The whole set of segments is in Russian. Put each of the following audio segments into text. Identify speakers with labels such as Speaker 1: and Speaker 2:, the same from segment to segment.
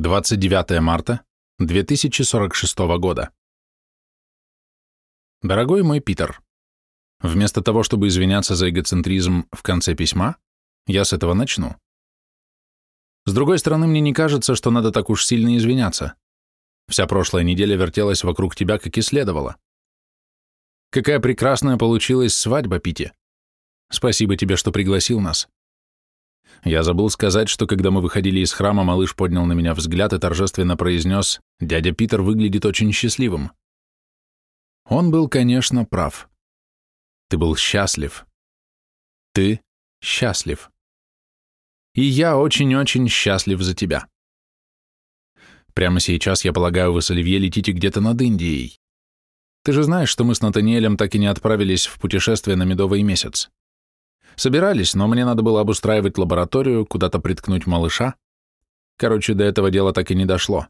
Speaker 1: 29 марта 2046 года. Дорогой мой Питер, вместо того, чтобы извиняться за эгоцентризм в конце письма, я с этого начну. С другой стороны, мне не кажется, что надо так уж сильно извиняться. Вся прошлая неделя вертелась вокруг тебя, как и следовало. Какая прекрасная получилась свадьба, Пити. Спасибо тебе, что пригласил нас. Я забыл сказать, что когда мы выходили из храма, малыш поднял на меня взгляд и торжественно произнес, «Дядя Питер выглядит очень счастливым». Он был, конечно, прав. Ты был счастлив. Ты счастлив. И я очень-очень счастлив за тебя. Прямо сейчас, я полагаю, вы с Оливье летите где-то над Индией. Ты же знаешь, что мы с Натаниэлем так и не отправились в путешествие на медовый месяц. Собирались, но мне надо было обустраивать лабораторию, куда-то приткнуть малыша. Короче, до этого дела так и не дошло.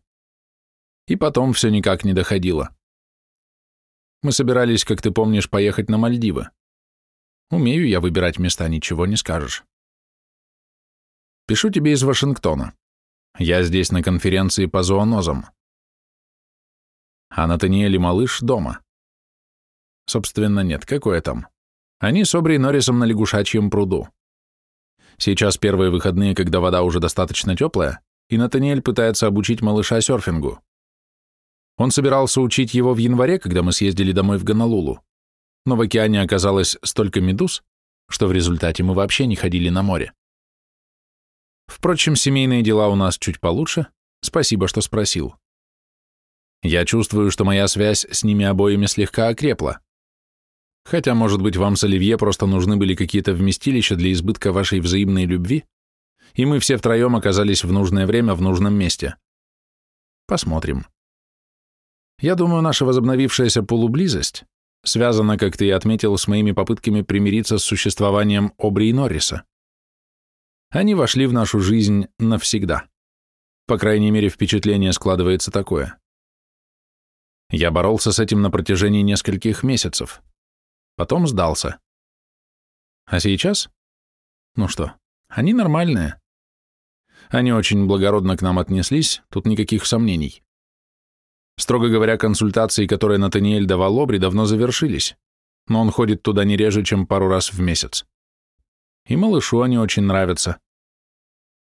Speaker 1: И потом все никак не доходило. Мы собирались, как ты помнишь, поехать на Мальдивы. Умею я выбирать места, ничего не скажешь. Пишу тебе из Вашингтона. Я здесь на конференции по зоонозам. А Натаниэль и малыш дома. Собственно, нет, какое там. Они с Обри Норрисом на лягушачьем пруду. Сейчас первые выходные, когда вода уже достаточно теплая, и Натаниэль пытается обучить малыша серфингу. Он собирался учить его в январе, когда мы съездили домой в Гонолулу, но в океане оказалось столько медуз, что в результате мы вообще не ходили на море. Впрочем, семейные дела у нас чуть получше, спасибо, что спросил. Я чувствую, что моя связь с ними обоими слегка окрепла. Хотя, может быть, вам с Оливье просто нужны были какие-то вместилища для избытка вашей взаимной любви, и мы все втроем оказались в нужное время в нужном месте. Посмотрим. Я думаю, наша возобновившаяся полублизость связана, как ты и отметил, с моими попытками примириться с существованием Обри и Норриса. Они вошли в нашу жизнь навсегда. По крайней мере, впечатление складывается такое. Я боролся с этим на протяжении нескольких месяцев. Потом сдался. А сейчас? Ну что, они нормальные. Они очень благородно к нам отнеслись, тут никаких сомнений. Строго говоря, консультации, которые Натаниэль давал Обри, давно завершились, но он ходит туда не реже, чем пару раз в месяц. И малышу они очень нравятся.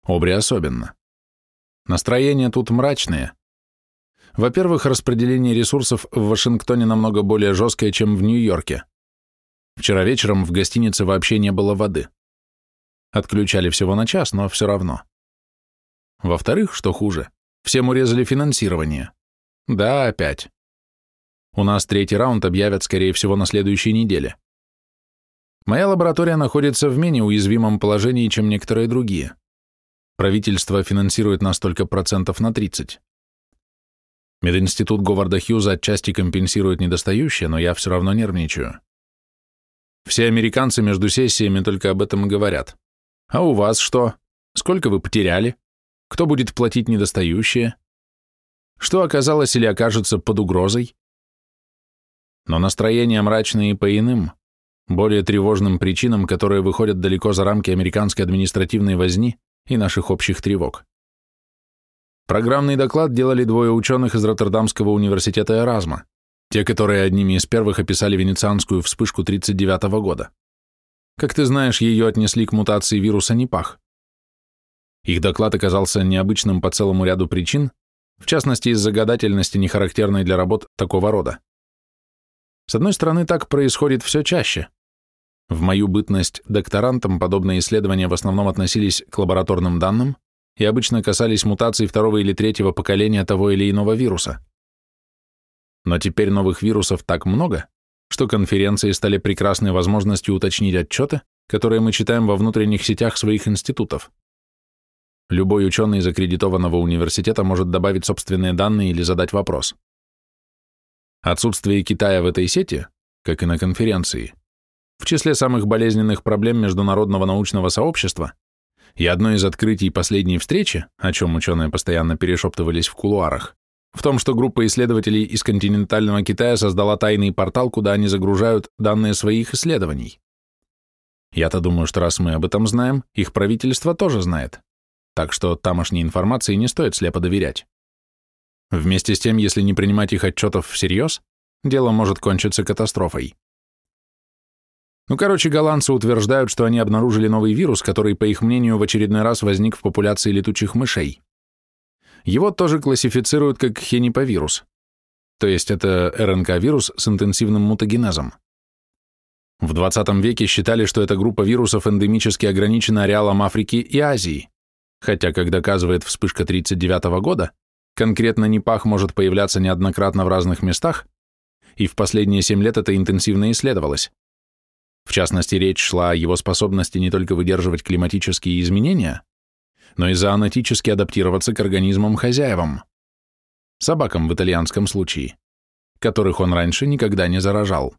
Speaker 1: Обри особенно. Настроения тут мрачные. Во-первых, распределение ресурсов в Вашингтоне намного более жесткое, чем в Нью-Йорке. Вчера вечером в гостинице вообще не было воды. Отключали всего на час, но все равно. Во-вторых, что хуже, всем урезали финансирование. Да, опять. У нас третий раунд объявят, скорее всего, на следующей неделе. Моя лаборатория находится в менее уязвимом положении, чем некоторые другие. Правительство финансирует нас только процентов на 30. Мединститут Говарда Хьюза отчасти компенсирует недостающее, но я все равно нервничаю. Все американцы между сессиями только об этом и говорят. А у вас что? Сколько вы потеряли? Кто будет платить недостающее? Что оказалось или окажется под угрозой? Но настроения мрачные по иным, более тревожным причинам, которые выходят далеко за рамки американской административной возни и наших общих тревог. Программный доклад делали двое ученых из Роттердамского университета Эразма. Те, которые одними из первых описали венецианскую вспышку 1939 года. Как ты знаешь, ее отнесли к мутации вируса Непах. Их доклад оказался необычным по целому ряду причин, в частности из-за гадательности, не характерной для работ такого рода. С одной стороны, так происходит все чаще. В мою бытность докторантом подобные исследования в основном относились к лабораторным данным и обычно касались мутаций второго или третьего поколения того или иного вируса. Но теперь новых вирусов так много, что конференции стали прекрасной возможностью уточнить отчеты, которые мы читаем во внутренних сетях своих институтов. Любой ученый из аккредитованного университета может добавить собственные данные или задать вопрос. Отсутствие Китая в этой сети, как и на конференции, в числе самых болезненных проблем международного научного сообщества и одно из открытий последней встречи, о чем ученые постоянно перешептывались в кулуарах, в том, что группа исследователей из континентального Китая создала тайный портал, куда они загружают данные своих исследований. Я-то думаю, что раз мы об этом знаем, их правительство тоже знает. так что тамошней информации не стоит слепо доверять. Вместе с тем, если не принимать их отчетов всерьез, дело может кончиться катастрофой. Ну, короче, голландцы утверждают, что они обнаружили новый вирус, который, по их мнению, в очередной раз возник в популяции летучих мышей. Его тоже классифицируют как хениповирус, то есть это РНК-вирус с интенсивным мутагенезом. В 20 веке считали, что эта группа вирусов эндемически ограничена ареалом Африки и Азии, хотя, как доказывает вспышка 1939 года, конкретно Непах может появляться неоднократно в разных местах, и в последние 7 лет это интенсивно исследовалось. В частности, речь шла о его способности не только выдерживать климатические изменения, но и зоонотически адаптироваться к организмам-хозяевам, собакам в итальянском случае, которых он раньше никогда не заражал.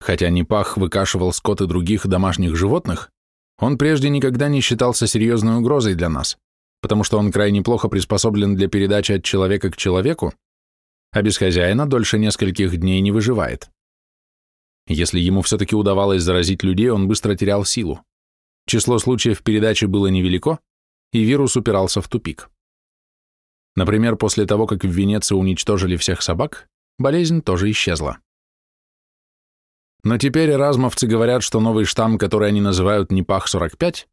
Speaker 1: Хотя Непах выкашивал скот и других домашних животных, он прежде никогда не считался серьезной угрозой для нас, потому что он крайне плохо приспособлен для передачи от человека к человеку, а без хозяина дольше нескольких дней не выживает. Если ему все-таки удавалось заразить людей, он быстро терял силу. Число случаев передачи было невелико, и вирус упирался в тупик. Например, после того, как в Венеции уничтожили всех собак, болезнь тоже исчезла. Но теперь эразмовцы говорят, что новый штамм, который они называют Непах-45,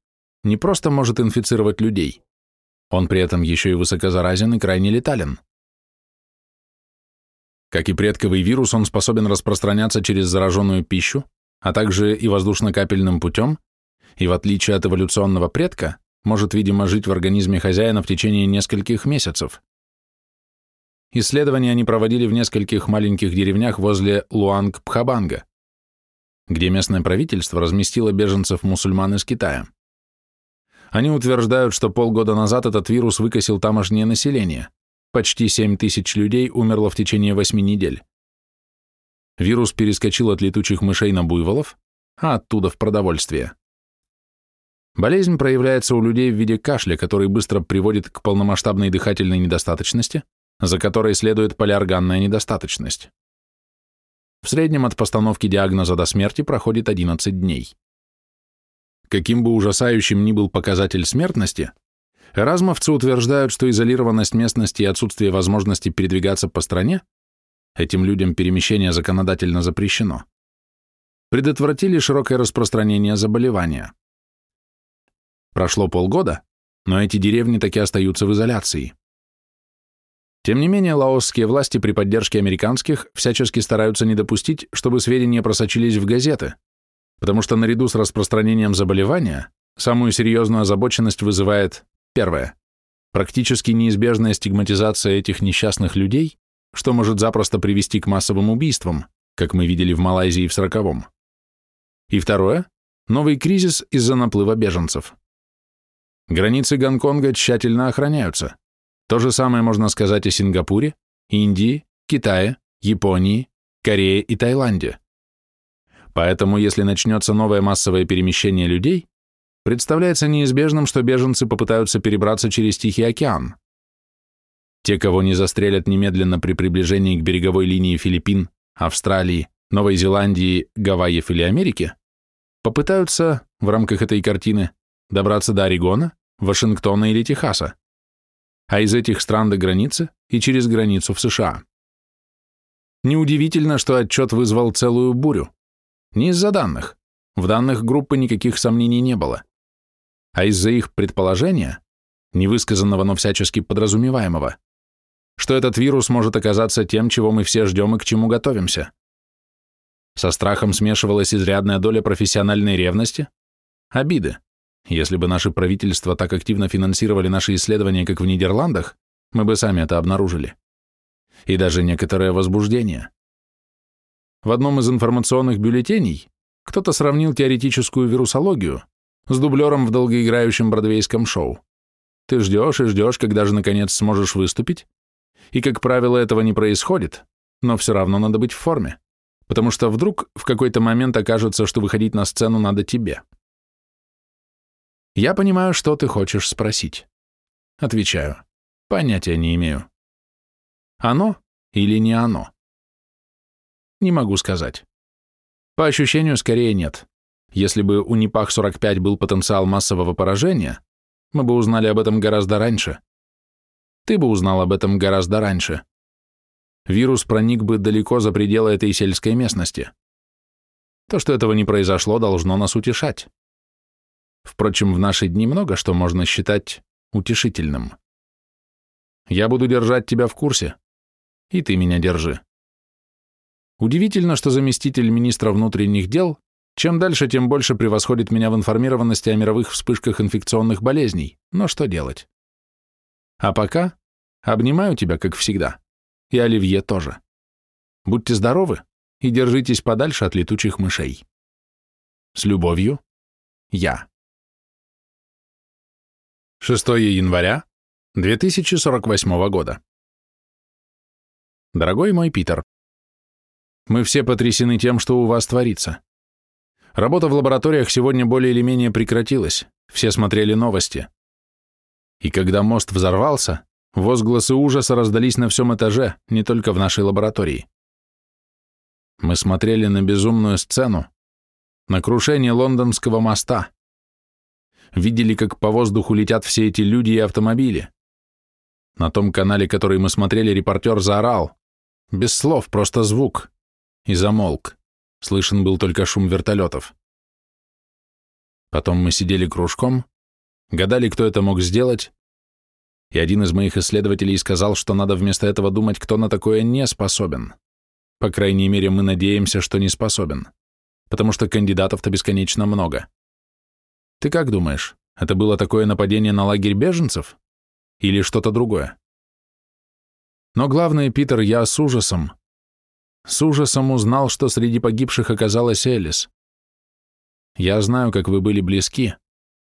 Speaker 1: не просто может инфицировать людей, он при этом еще и высокозаразен и крайне летален. Как и предковый вирус, он способен распространяться через зараженную пищу, а также и воздушно-капельным путем, и в отличие от эволюционного предка, может, видимо, жить в организме хозяина в течение нескольких месяцев. Исследования они проводили в нескольких маленьких деревнях возле Луанг-Прабанга, где местное правительство разместило беженцев-мусульман из Китая. Они утверждают, что полгода назад этот вирус выкосил тамошнее население. Почти 7 тысяч людей умерло в течение 8 недель. Вирус перескочил от летучих мышей на буйволов, а оттуда в продовольствие. Болезнь проявляется у людей в виде кашля, который быстро приводит к полномасштабной дыхательной недостаточности, за которой следует полиорганная недостаточность. В среднем от постановки диагноза до смерти проходит 11 дней. Каким бы ужасающим ни был показатель смертности, эразмовцы утверждают, что изолированность местности и отсутствие возможности передвигаться по стране, этим людям перемещение законодательно запрещено, предотвратили широкое распространение заболевания. Прошло полгода, но эти деревни таки остаются в изоляции. Тем не менее, лаосские власти при поддержке американских всячески стараются не допустить, чтобы сведения просочились в газеты, потому что наряду с распространением заболевания самую серьезную озабоченность вызывает первое практически неизбежная стигматизация этих несчастных людей, что может запросто привести к массовым убийствам, как мы видели в Малайзии в сороковом. И второе новый кризис из-за наплыва беженцев. Границы Гонконга тщательно охраняются. То же самое можно сказать о Сингапуре, Индии, Китае, Японии, Корее и Таиланде. Поэтому, если начнется новое массовое перемещение людей, представляется неизбежным, что беженцы попытаются перебраться через Тихий океан. Те, кого не застрелят немедленно при приближении к береговой линии Филиппин, Австралии, Новой Зеландии, Гавайев или Америки, попытаются, в рамках этой картины, добраться до Орегона, Вашингтона или Техаса, а из этих стран до границы и через границу в США. Неудивительно, что отчет вызвал целую бурю. Не из-за данных. В данных группы никаких сомнений не было. А из-за их предположения, невысказанного, но всячески подразумеваемого, что этот вирус может оказаться тем, чего мы все ждем и к чему готовимся. Со страхом смешивалась изрядная доля профессиональной ревности, обиды. Если бы наши правительства так активно финансировали наши исследования, как в Нидерландах, мы бы сами это обнаружили. И даже некоторое возбуждение. В одном из информационных бюллетеней кто-то сравнил теоретическую вирусологию с дублером в долгоиграющем бродвейском шоу. Ты ждешь и ждешь, когда же наконец сможешь выступить, и, как правило, этого не происходит, но все равно надо быть в форме, потому что вдруг в какой-то момент окажется, что выходить на сцену надо тебе. Я понимаю, что ты хочешь спросить. Отвечаю. Понятия не имею. Оно или не оно? Не могу сказать. По ощущению, скорее нет. Если бы у Непах-45 был потенциал массового поражения, мы бы узнали об этом гораздо раньше. Ты бы узнал об этом гораздо раньше. Вирус проник бы далеко за пределы этой сельской местности. То, что этого не произошло, должно нас утешать. Впрочем, в наши дни много что можно считать утешительным. Я буду держать тебя в курсе, и ты меня держи. Удивительно, что заместитель министра внутренних дел чем дальше, тем больше превосходит меня в информированности о мировых вспышках инфекционных болезней, но что делать? А пока обнимаю тебя, как всегда, и Оливье тоже. Будьте здоровы и держитесь подальше от летучих мышей. С любовью, я. 6 января 2048 года. Дорогой мой Питер, мы все потрясены тем, что у вас творится. Работа в лабораториях сегодня более или менее прекратилась, все смотрели новости. И когда мост взорвался, возгласы ужаса раздались на всем этаже, не только в нашей лаборатории. Мы смотрели на безумную сцену, на крушение лондонского моста, видели, как по воздуху летят все эти люди и автомобили. На том канале, который мы смотрели, репортер заорал. Без слов, просто звук. И замолк. Слышен был только шум вертолетов. Потом мы сидели кружком, гадали, кто это мог сделать, и один из моих исследователей сказал, что надо вместо этого думать, кто на такое не способен. По крайней мере, мы надеемся, что не способен, потому что кандидатов-то бесконечно много. Ты как думаешь, это было такое нападение на лагерь беженцев? Или что-то другое? Но главное, Питер, я с ужасом, с ужасом узнал, что среди погибших оказалась Элис. Я знаю, как вы были близки,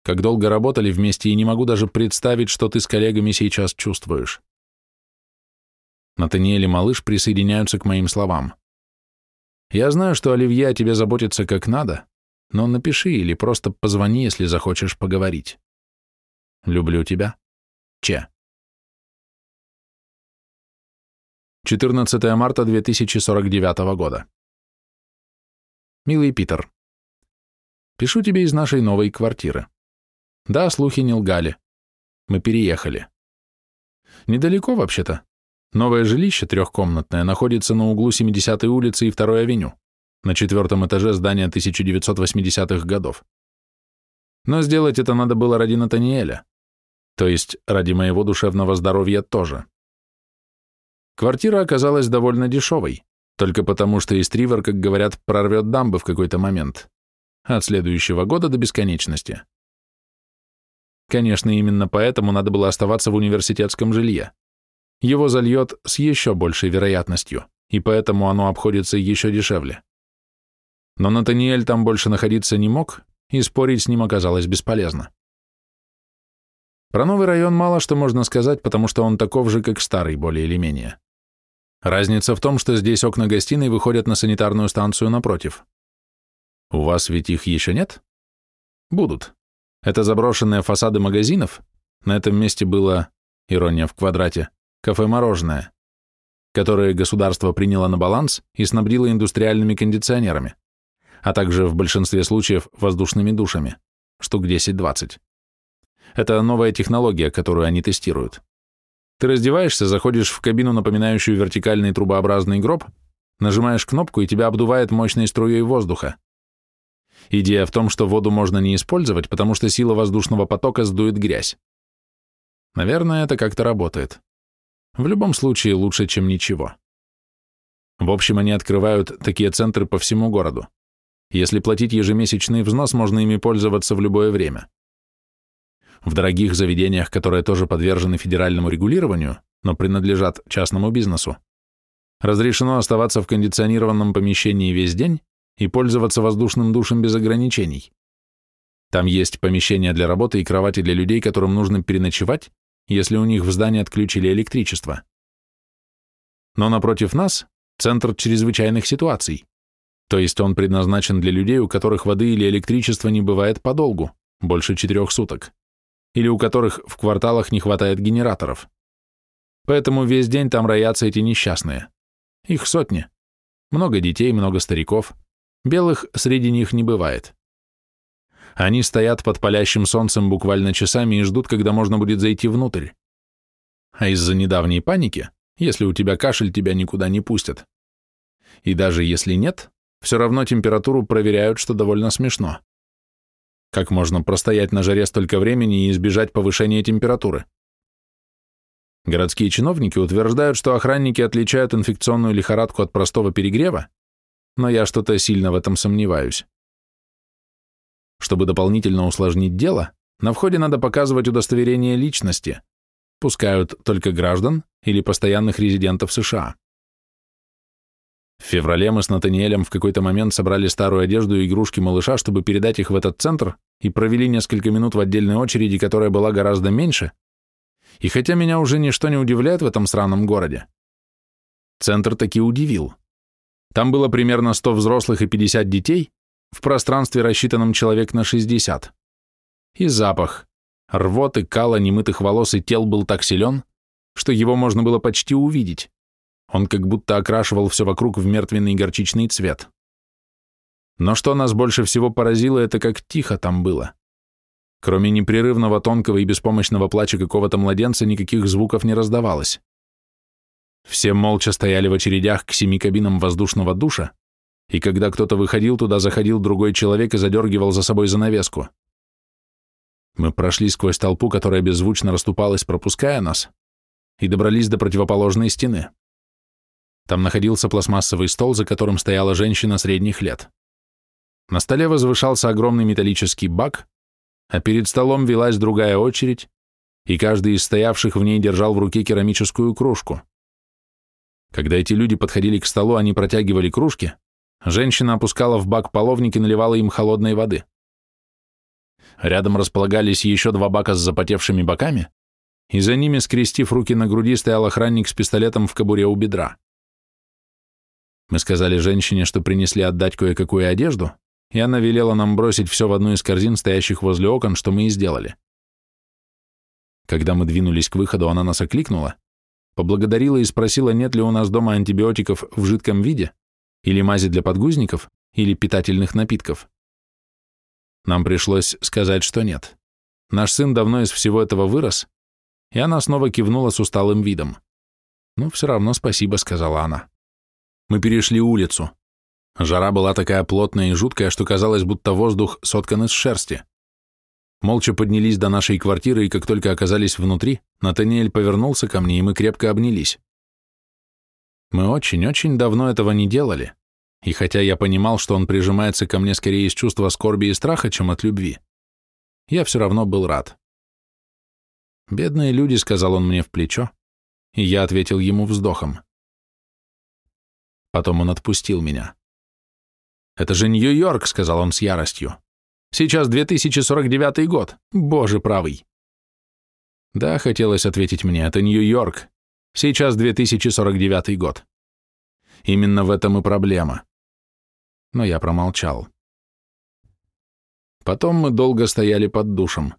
Speaker 1: как долго работали вместе, и не могу даже представить, что ты с коллегами сейчас чувствуешь. Натаниэль и малыш присоединяются к моим словам. Я знаю, что Оливье о тебе заботится как надо, но напиши или просто позвони, если захочешь поговорить. Люблю тебя. Че. 14 марта 2049 года. Милый Питер, пишу тебе из нашей новой квартиры. Да, слухи не лгали. Мы переехали. Недалеко, вообще-то. Новое жилище трехкомнатное находится на углу 70-й улицы и 2-й авеню, на четвертом этаже здания 1980-х годов. Но сделать это надо было ради Натаниэля, то есть ради моего душевного здоровья тоже. Квартира оказалась довольно дешевой, только потому что Истривер, как говорят, прорвет дамбы в какой-то момент. От следующего года до бесконечности. Конечно, именно поэтому надо было оставаться в университетском жилье. Его зальет с еще большей вероятностью, и поэтому оно обходится еще дешевле. Но Натаниэль там больше находиться не мог, и спорить с ним оказалось бесполезно. Про новый район мало что можно сказать, потому что он таков же, как старый, более или менее. Разница в том, что здесь окна гостиной выходят на санитарную станцию напротив. У вас ведь их еще нет? Будут. Это заброшенные фасады магазинов. На этом месте было, ирония в квадрате, кафе-мороженое, которое государство приняло на баланс и снабдило индустриальными кондиционерами, а также в большинстве случаев воздушными душами, штук 10-20. Это новая технология, которую они тестируют. Ты раздеваешься, заходишь в кабину, напоминающую вертикальный трубообразный гроб, нажимаешь кнопку, и тебя обдувает мощной струей воздуха. Идея в том, что воду можно не использовать, потому что сила воздушного потока сдует грязь. Наверное, это как-то работает. В любом случае лучше, чем ничего. В общем, они открывают такие центры по всему городу. Если платить ежемесячный взнос, можно ими пользоваться в любое время. В дорогих заведениях, которые тоже подвержены федеральному регулированию, но принадлежат частному бизнесу, разрешено оставаться в кондиционированном помещении весь день и пользоваться воздушным душем без ограничений. Там есть помещения для работы и кровати для людей, которым нужно переночевать, если у них в здании отключили электричество. Но напротив нас – центр чрезвычайных ситуаций, то есть он предназначен для людей, у которых воды или электричества не бывает подолгу, больше четырех суток или у которых в кварталах не хватает генераторов. Поэтому весь день там роятся эти несчастные. Их сотни. Много детей, много стариков. Белых среди них не бывает. Они стоят под палящим солнцем буквально часами и ждут, когда можно будет зайти внутрь. А из-за недавней паники, если у тебя кашель, тебя никуда не пустят. И даже если нет, все равно температуру проверяют, что довольно смешно. Как можно простоять на жаре столько времени и избежать повышения температуры? Городские чиновники утверждают, что охранники отличают инфекционную лихорадку от простого перегрева, но я что-то сильно в этом сомневаюсь. Чтобы дополнительно усложнить дело, на входе надо показывать удостоверение личности. Пускают только граждан или постоянных резидентов США. В феврале мы с Натаниэлем в какой-то момент собрали старую одежду и игрушки малыша, чтобы передать их в этот центр, и провели несколько минут в отдельной очереди, которая была гораздо меньше. И хотя меня уже ничто не удивляет в этом сраном городе, центр таки удивил. Там было примерно 100 взрослых и 50 детей, в пространстве, рассчитанном человек на 60. И запах. Рвоты, кала, немытых волос и тел был так силен, что его можно было почти увидеть. Он как будто окрашивал все вокруг в мертвенный горчичный цвет. Но что нас больше всего поразило, это как тихо там было. Кроме непрерывного тонкого и беспомощного плача какого-то младенца никаких звуков не раздавалось. Все молча стояли в очередях к семи кабинам воздушного душа, и когда кто-то выходил, туда заходил другой человек и задергивал за собой занавеску. Мы прошли сквозь толпу, которая беззвучно расступалась, пропуская нас, и добрались до противоположной стены. Там находился пластмассовый стол, за которым стояла женщина средних лет. На столе возвышался огромный металлический бак, а перед столом велась другая очередь, и каждый из стоявших в ней держал в руке керамическую кружку. Когда эти люди подходили к столу, они протягивали кружки, женщина опускала в бак половник и наливала им холодной воды. Рядом располагались еще два бака с запотевшими боками, и за ними, скрестив руки на груди, стоял охранник с пистолетом в кобуре у бедра. Мы сказали женщине, что принесли отдать кое-какую одежду, и она велела нам бросить все в одну из корзин, стоящих возле окон, что мы и сделали. Когда мы двинулись к выходу, она нас окликнула, поблагодарила и спросила, нет ли у нас дома антибиотиков в жидком виде, или мази для подгузников, или питательных напитков. Нам пришлось сказать, что нет. Наш сын давно из всего этого вырос, и она снова кивнула с усталым видом. «Ну, все равно спасибо», — сказала она. Мы перешли улицу. Жара была такая плотная и жуткая, что казалось, будто воздух соткан из шерсти. Молча поднялись до нашей квартиры, и как только оказались внутри, Натаниэль повернулся ко мне, и мы крепко обнялись. Мы очень-очень давно этого не делали, и хотя я понимал, что он прижимается ко мне скорее из чувства скорби и страха, чем от любви, я все равно был рад. «Бедные люди», — сказал он мне в плечо, и я ответил ему вздохом. Потом он отпустил меня. «Это же Нью-Йорк», — сказал он с яростью. «Сейчас 2049 год. Боже правый». Да, хотелось ответить мне, это Нью-Йорк. Сейчас 2049 год. Именно в этом и проблема. Но я промолчал. Потом мы долго стояли под душем.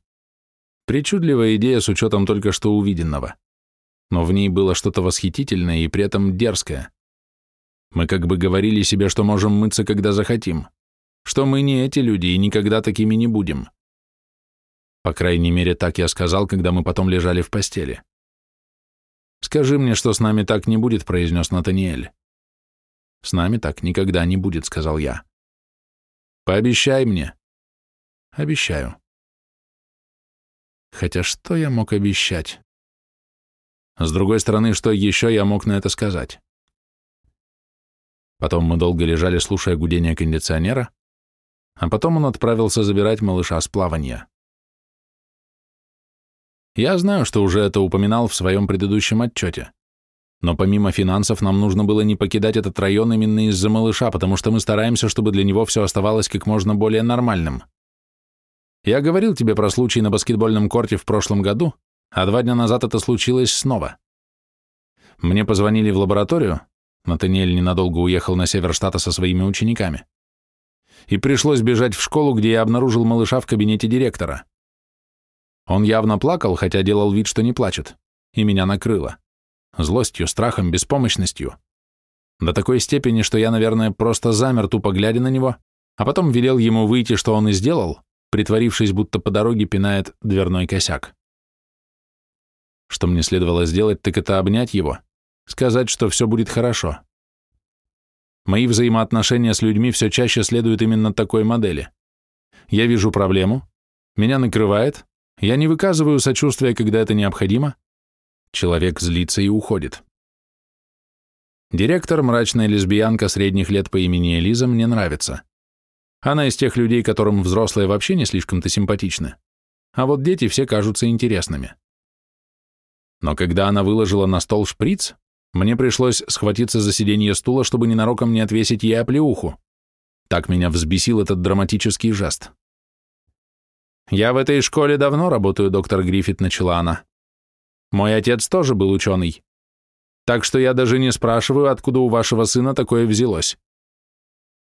Speaker 1: Причудливая идея с учетом только что увиденного. Но в ней было что-то восхитительное и при этом дерзкое. Мы как бы говорили себе, что можем мыться, когда захотим, что мы не эти люди и никогда такими не будем. По крайней мере, так я сказал, когда мы потом лежали в постели. «Скажи мне, что с нами так не будет», — произнес Натаниэль. «С нами так никогда не будет», — сказал я. «Пообещай мне». «Обещаю». Хотя что я мог обещать? С другой стороны, что еще я мог на это сказать? Потом мы долго лежали, слушая гудение кондиционера, а потом он отправился забирать малыша с плавания. Я знаю, что уже это упоминал в своем предыдущем отчете, но помимо финансов нам нужно было не покидать этот район именно из-за малыша, потому что мы стараемся, чтобы для него все оставалось как можно более нормальным. Я говорил тебе про случай на баскетбольном корте в прошлом году, а два дня назад это случилось снова. Мне позвонили в лабораторию, Натаниэль ненадолго уехал на север штата со своими учениками. И пришлось бежать в школу, где я обнаружил малыша в кабинете директора. Он явно плакал, хотя делал вид, что не плачет, и меня накрыло. Злостью, страхом, беспомощностью. До такой степени, что я, наверное, просто замер, тупо глядя на него, а потом велел ему выйти, что он и сделал, притворившись, будто по дороге пинает дверной косяк. Что мне следовало сделать, так это обнять его, сказать, что все будет хорошо. Мои взаимоотношения с людьми все чаще следуют именно такой модели. Я вижу проблему, меня накрывает, я не выказываю сочувствия, когда это необходимо, человек злится и уходит. Директор, мрачная лесбиянка средних лет по имени Элиза, мне нравится. Она из тех людей, которым взрослые вообще не слишком-то симпатичны. А вот дети все кажутся интересными. Но когда она выложила на стол шприц, мне пришлось схватиться за сиденье стула, чтобы ненароком не отвесить ей оплеуху. Так меня взбесил этот драматический жест. «Я в этой школе давно работаю, доктор Гриффит», — начала она. «Мой отец тоже был ученый. Так что я даже не спрашиваю, откуда у вашего сына такое взялось.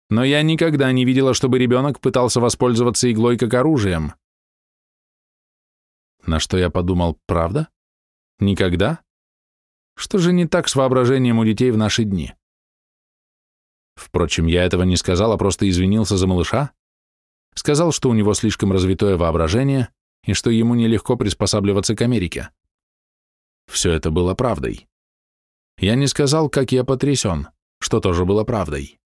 Speaker 1: Но я никогда не видела, чтобы ребенок пытался воспользоваться иглой как оружием». На что я подумал, правда? Никогда? Что же не так с воображением у детей в наши дни? Впрочем, я этого не сказал, а просто извинился за малыша. Сказал, что у него слишком развитое воображение и что ему нелегко приспосабливаться к Америке. Все это было правдой. Я не сказал, как я потрясен, что тоже было правдой.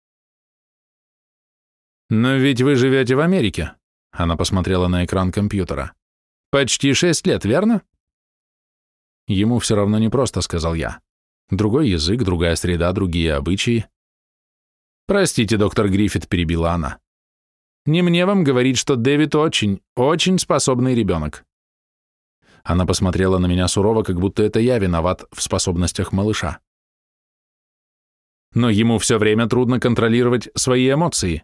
Speaker 1: «Но ведь вы живете в Америке», — она посмотрела на экран компьютера. «Почти шесть лет, верно?» Ему все равно непросто, сказал я. Другой язык, другая среда, другие обычаи. Простите, доктор Гриффит, перебила она. Не мне вам говорить, что Дэвид очень, очень способный ребенок. Она посмотрела на меня сурово, как будто это я виноват в способностях малыша. Но ему все время трудно контролировать свои эмоции.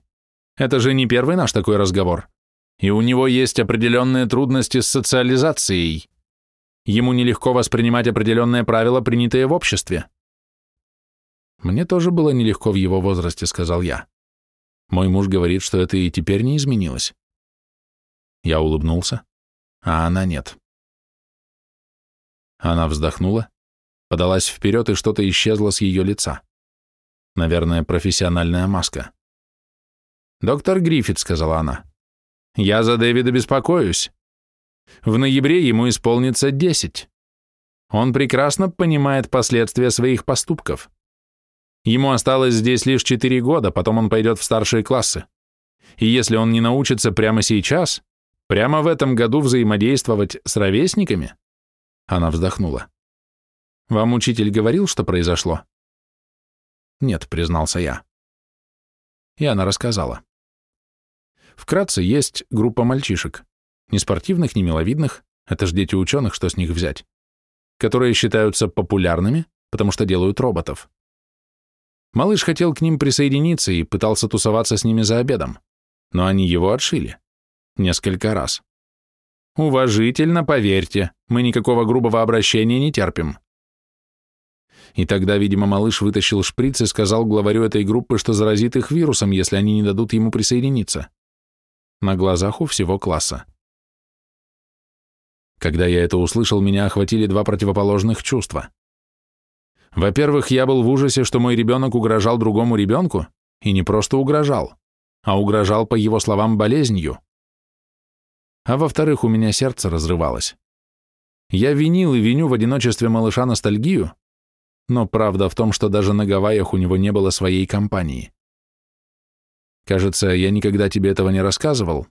Speaker 1: Это же не первый наш такой разговор. И у него есть определенные трудности с социализацией. Ему нелегко воспринимать определенные правила, принятые в обществе. Мне тоже было нелегко в его возрасте, сказал я. Мой муж говорит, что это и теперь не изменилось. Я улыбнулся, а она нет. Она вздохнула, подалась вперед, и что-то исчезло с ее лица. Наверное, профессиональная маска. «Доктор Гриффит», — сказала она, — «я за Дэвида беспокоюсь. В ноябре ему исполнится 10. Он прекрасно понимает последствия своих поступков. Ему осталось здесь лишь 4 года, потом он пойдет в старшие классы. И если он не научится прямо сейчас, прямо в этом году взаимодействовать с ровесниками, она вздохнула. Вам учитель говорил, что произошло? Нет, признался я. И она рассказала. Вкратце, есть группа мальчишек. Ни спортивных, ни миловидных, это ж дети ученых, что с них взять, которые считаются популярными, потому что делают роботов. Малыш хотел к ним присоединиться и пытался тусоваться с ними за обедом, но они его отшили. Несколько раз. Уважительно, поверьте, мы никакого грубого обращения не терпим. И тогда, видимо, малыш вытащил шприц и сказал главарю этой группы, что заразит их вирусом, если они не дадут ему присоединиться. На глазах у всего класса. Когда я это услышал, меня охватили два противоположных чувства. Во-первых, я был в ужасе, что мой ребенок угрожал другому ребенку, и не просто угрожал, а угрожал, по его словам, болезнью. А во-вторых, у меня сердце разрывалось. Я винил и виню в одиночестве малыша ностальгию, но правда в том, что даже на Гавайях у него не было своей компании. Кажется, я никогда тебе этого не рассказывал,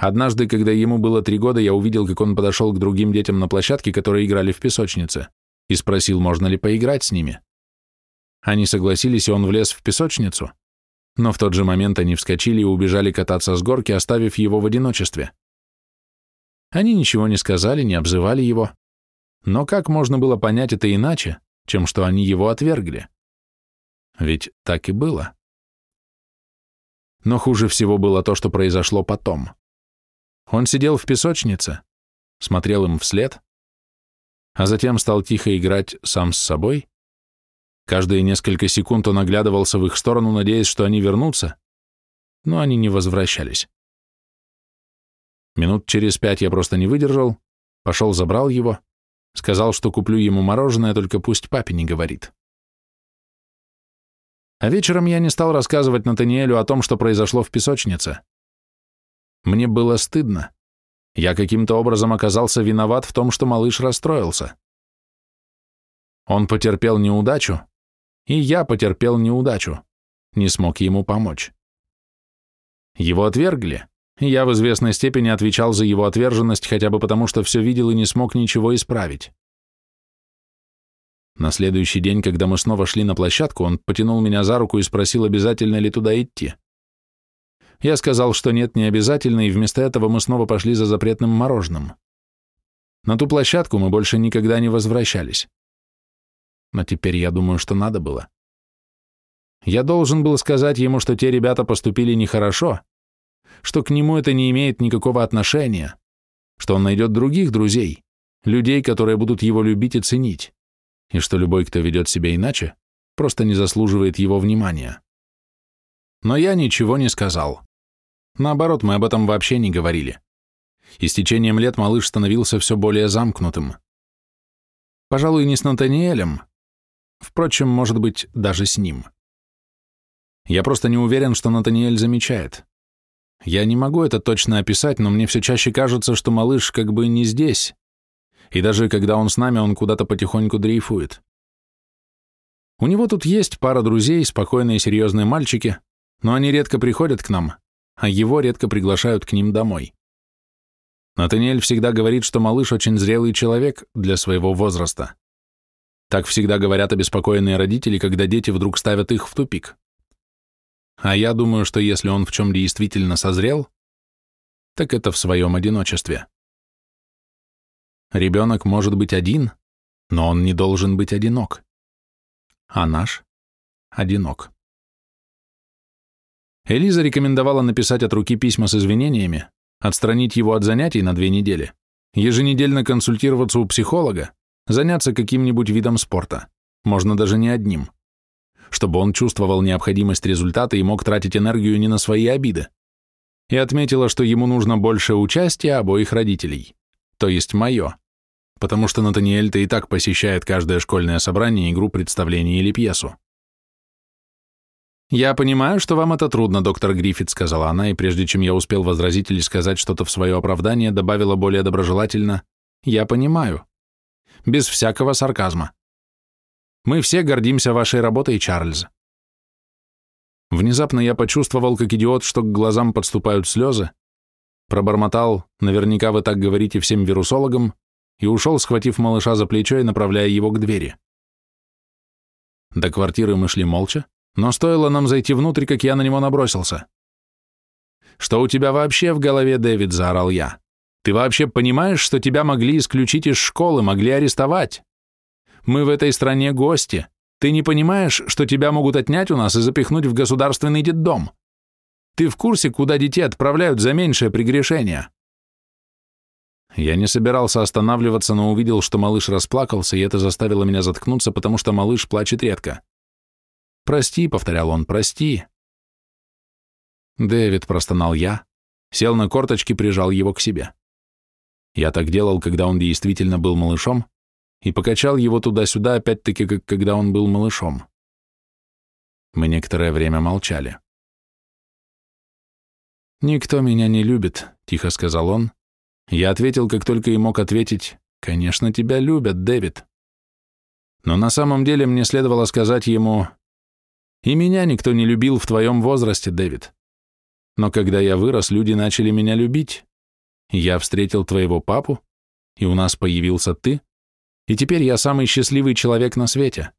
Speaker 1: Однажды, когда ему было три года, я увидел, как он подошел к другим детям на площадке, которые играли в песочнице, и спросил, можно ли поиграть с ними. Они согласились, и он влез в песочницу. Но в тот же момент они вскочили и убежали кататься с горки, оставив его в одиночестве. Они ничего не сказали, не обзывали его. Но как можно было понять это иначе, чем что они его отвергли? Ведь так и было. Но хуже всего было то, что произошло потом. Он сидел в песочнице, смотрел им вслед, а затем стал тихо играть сам с собой. Каждые несколько секунд он оглядывался в их сторону, надеясь, что они вернутся, но они не возвращались. Минут через пять я просто не выдержал, пошел забрал его, сказал, что куплю ему мороженое, только пусть папе не говорит. А вечером я не стал рассказывать Натаниэлю о том, что произошло в песочнице. Мне было стыдно. Я каким-то образом оказался виноват в том, что малыш расстроился. Он потерпел неудачу, и я потерпел неудачу, не смог ему помочь. Его отвергли, я в известной степени отвечал за его отверженность хотя бы потому, что все видел и не смог ничего исправить. На следующий день, когда мы снова шли на площадку, он потянул меня за руку и спросил, обязательно ли туда идти. Я сказал, что нет, не обязательно, и вместо этого мы снова пошли за запретным мороженым. На ту площадку мы больше никогда не возвращались. Но теперь я думаю, что надо было. Я должен был сказать ему, что те ребята поступили нехорошо, что к нему это не имеет никакого отношения, что он найдет других друзей, людей, которые будут его любить и ценить, и что любой, кто ведет себя иначе, просто не заслуживает его внимания. Но я ничего не сказал. Наоборот, мы об этом вообще не говорили. И с течением лет малыш становился все более замкнутым. Пожалуй, не с Натаниэлем. Впрочем, может быть, даже с ним. Я просто не уверен, что Натаниэль замечает. Я не могу это точно описать, но мне все чаще кажется, что малыш как бы не здесь. И даже когда он с нами, он куда-то потихоньку дрейфует. У него тут есть пара друзей, спокойные серьезные мальчики, но они редко приходят к нам, а его редко приглашают к ним домой. Натаниэль всегда говорит, что малыш очень зрелый человек для своего возраста. Так всегда говорят обеспокоенные родители, когда дети вдруг ставят их в тупик. А я думаю, что если он в чем действительно созрел, так это в своем одиночестве. Ребенок может быть один, но он не должен быть одинок. А наш одинок. Элиза рекомендовала написать от руки письма с извинениями, отстранить его от занятий на две недели, еженедельно консультироваться у психолога, заняться каким-нибудь видом спорта, можно даже не одним чтобы он чувствовал необходимость результата и мог тратить энергию не на свои обиды. И отметила, что ему нужно больше участия обоих родителей, то есть мое, потому что Натаниэль-то и так посещает каждое школьное собрание, игру, представление или пьесу. «Я понимаю, что вам это трудно, доктор Гриффит», сказала она, и прежде чем я успел возразить или сказать что-то в свое оправдание, добавила более доброжелательно «Я понимаю». Без всякого сарказма. Мы все гордимся вашей работой, Чарльз. Внезапно я почувствовал, как идиот, что к глазам подступают слезы, пробормотал, наверняка вы так говорите всем вирусологам, и ушел, схватив малыша за плечо и направляя его к двери. До квартиры мы шли молча, но стоило нам зайти внутрь, как я на него набросился. «Что у тебя вообще в голове, Дэвид?» – заорал я. «Ты вообще понимаешь, что тебя могли исключить из школы, могли арестовать?» Мы в этой стране гости. Ты не понимаешь, что тебя могут отнять у нас и запихнуть в государственный детдом? Ты в курсе, куда детей отправляют за меньшее прегрешение?» Я не собирался останавливаться, но увидел, что малыш расплакался, и это заставило меня заткнуться, потому что малыш плачет редко. «Прости», — повторял он, — «прости». «Дэвид», — простонал я, сел на корточки, прижал его к себе. Я так делал, когда он действительно был малышом, и покачал его туда-сюда, опять-таки, как когда он был малышом. Мы некоторое время молчали. «Никто меня не любит», — тихо сказал он. Я ответил, как только и мог ответить, «Конечно, тебя любят, Дэвид». Но на самом деле мне следовало сказать ему, «И меня никто не любил в твоем возрасте, Дэвид. Но когда я вырос, люди начали меня любить. Я встретил твоего папу, и у нас появился ты, и теперь я самый счастливый человек на свете.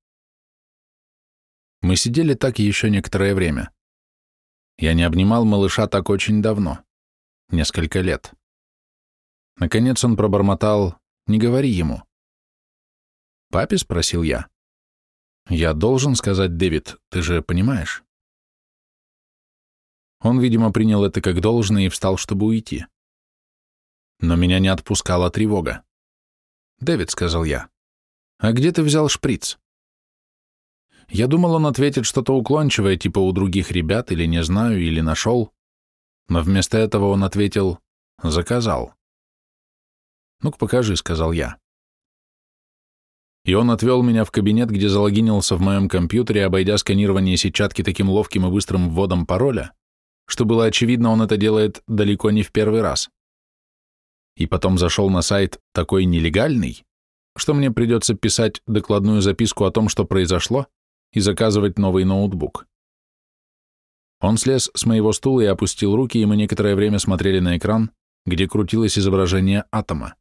Speaker 1: Мы сидели так еще некоторое время. Я не обнимал малыша так очень давно, несколько лет. Наконец он пробормотал «Не говори ему». «Папе?» — спросил я. «Я должен сказать, Дэвид, ты же понимаешь?» Он, видимо, принял это как должное и встал, чтобы уйти. Но меня не отпускала тревога. «Дэвид», — сказал я, — «а где ты взял шприц?» Я думал, он ответит что-то уклончивое, типа у других ребят, или не знаю, или нашел, но вместо этого он ответил «заказал». «Ну-ка, покажи», — сказал я. И он отвел меня в кабинет, где залогинился в моем компьютере, обойдя сканирование сетчатки таким ловким и быстрым вводом пароля, что было очевидно, он это делает далеко не в первый раз. И потом зашел на сайт такой нелегальный, что мне придется писать докладную записку о том, что произошло, и заказывать новый ноутбук. Он слез с моего стула и опустил руки, и мы некоторое время смотрели на экран, где крутилось изображение атома.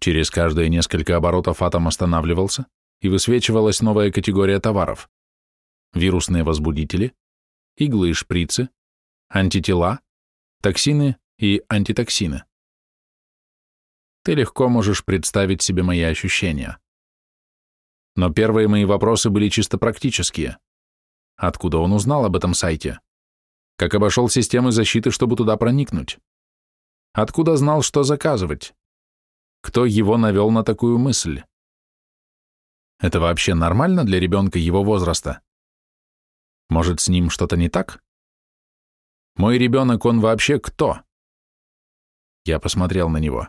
Speaker 1: Через каждые несколько оборотов атом останавливался, и высвечивалась новая категория товаров. Вирусные возбудители, иглы и шприцы, антитела, токсины и антитоксины. Ты легко можешь представить себе мои ощущения. Но первые мои вопросы были чисто практические. Откуда он узнал об этом сайте? Как обошел системы защиты, чтобы туда проникнуть? Откуда знал, что заказывать? Кто его навел на такую мысль? Это вообще нормально для ребенка его возраста? Может, с ним что-то не так? Мой ребенок, он вообще кто? Я посмотрел на него.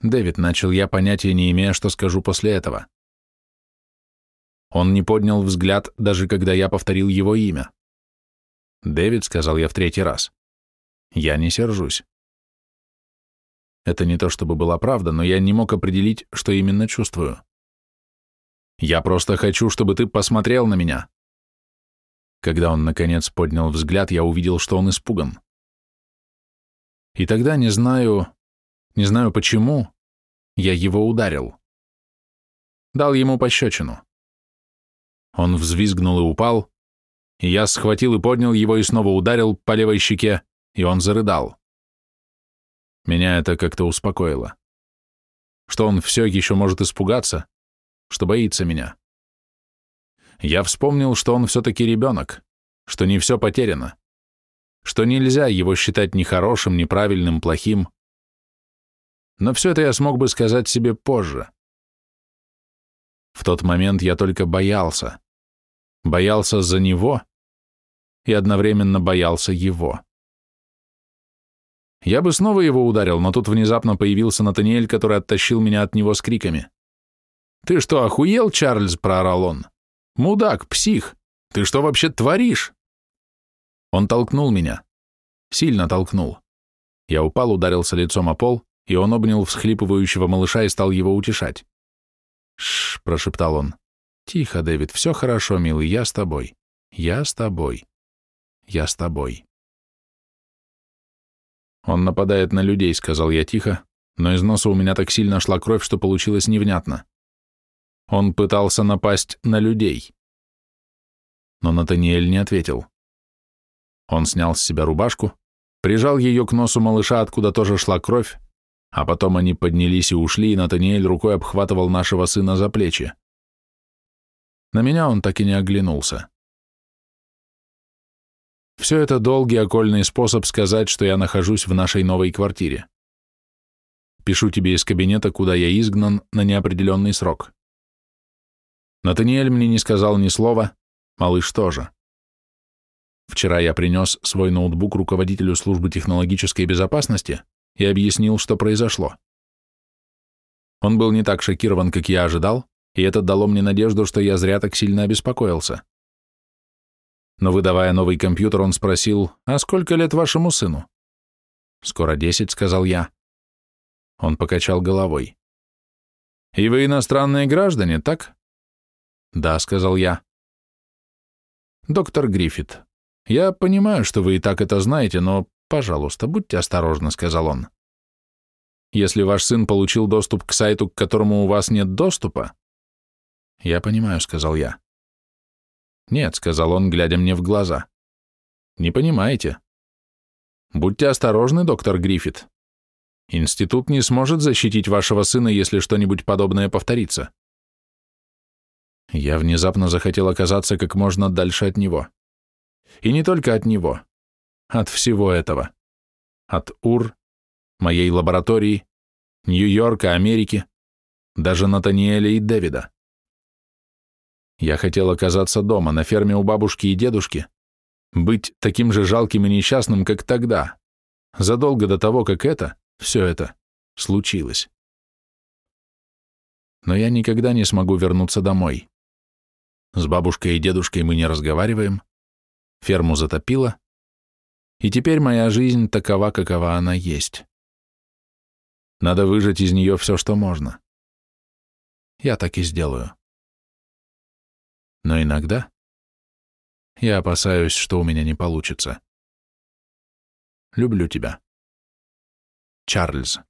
Speaker 1: Дэвид, начал я, понятия не имея, что скажу после этого. Он не поднял взгляд, даже когда я повторил его имя. «Дэвид», — сказал я в третий раз, — «я не сержусь». Это не то чтобы была правда, но я не мог определить, что именно чувствую. «Я просто хочу, чтобы ты посмотрел на меня». Когда он, наконец, поднял взгляд, я увидел, что он испуган. И тогда, не знаю, не знаю почему, я его ударил. Дал ему пощечину. Он взвизгнул и упал, и я схватил и поднял его и снова ударил по левой щеке, и он зарыдал. Меня это как-то успокоило. Что он все еще может испугаться, что боится меня. Я вспомнил, что он все-таки ребенок, что не все потеряно, что нельзя его считать ни хорошим, ни правильным, плохим. Но все это я смог бы сказать себе позже. В тот момент я только боялся. Боялся за него и одновременно боялся его. Я бы снова его ударил, но тут внезапно появился Натаниэль, который оттащил меня от него с криками. «Ты что, охуел, Чарльз?» — проорал он. «Мудак, псих! Ты что вообще творишь?» Он толкнул меня. Сильно толкнул. Я упал, ударился лицом о пол, и он обнял всхлипывающего малыша и стал его утешать. «Шш», — прошептал он. «Тихо, Дэвид, все хорошо, милый, я с тобой. Я с тобой. Я с тобой». «Он нападает на людей», — сказал я тихо, но из носа у меня так сильно шла кровь, что получилось невнятно. Он пытался напасть на людей. Но Натаниэль не ответил. Он снял с себя рубашку, прижал ее к носу малыша, откуда тоже шла кровь, а потом они поднялись и ушли, и Натаниэль рукой обхватывал нашего сына за плечи. На меня он так и не оглянулся. Все это долгий окольный способ сказать, что я нахожусь в нашей новой квартире. Пишу тебе из кабинета, куда я изгнан на неопределенный срок. Натаниэль мне не сказал ни слова, малыш тоже. Вчера я принес свой ноутбук руководителю службы технологической безопасности и объяснил, что произошло. Он был не так шокирован, как я ожидал, и это дало мне надежду, что я зря так сильно обеспокоился. Но выдавая новый компьютер, он спросил, «А сколько лет вашему сыну?» «Скоро десять», — сказал я. Он покачал головой. «И вы иностранные граждане, так?» «Да», — сказал я. «Доктор Гриффит, я понимаю, что вы и так это знаете, но, пожалуйста, будьте осторожны», — сказал он. «Если ваш сын получил доступ к сайту, к которому у вас нет доступа, «Я понимаю», — сказал я. «Нет», — сказал он, глядя мне в глаза. «Не понимаете». «Будьте осторожны, доктор Гриффит. Институт не сможет защитить вашего сына, если что-нибудь подобное повторится». Я внезапно захотел оказаться как можно дальше от него. И не только от него, от всего этого. От УР, моей лаборатории, Нью-Йорка, Америки, даже Натаниэля и Дэвида. Я хотел оказаться дома, на ферме у бабушки и дедушки, быть таким же жалким и несчастным, как тогда, задолго до того, как это, все это, случилось. Но я никогда не смогу вернуться домой. С бабушкой и дедушкой мы не разговариваем, ферму затопило, и теперь моя жизнь такова, какова она есть. Надо выжать из нее все, что можно. Я так и сделаю. Но иногда я опасаюсь, что у меня не получится. Люблю тебя. Чарльз.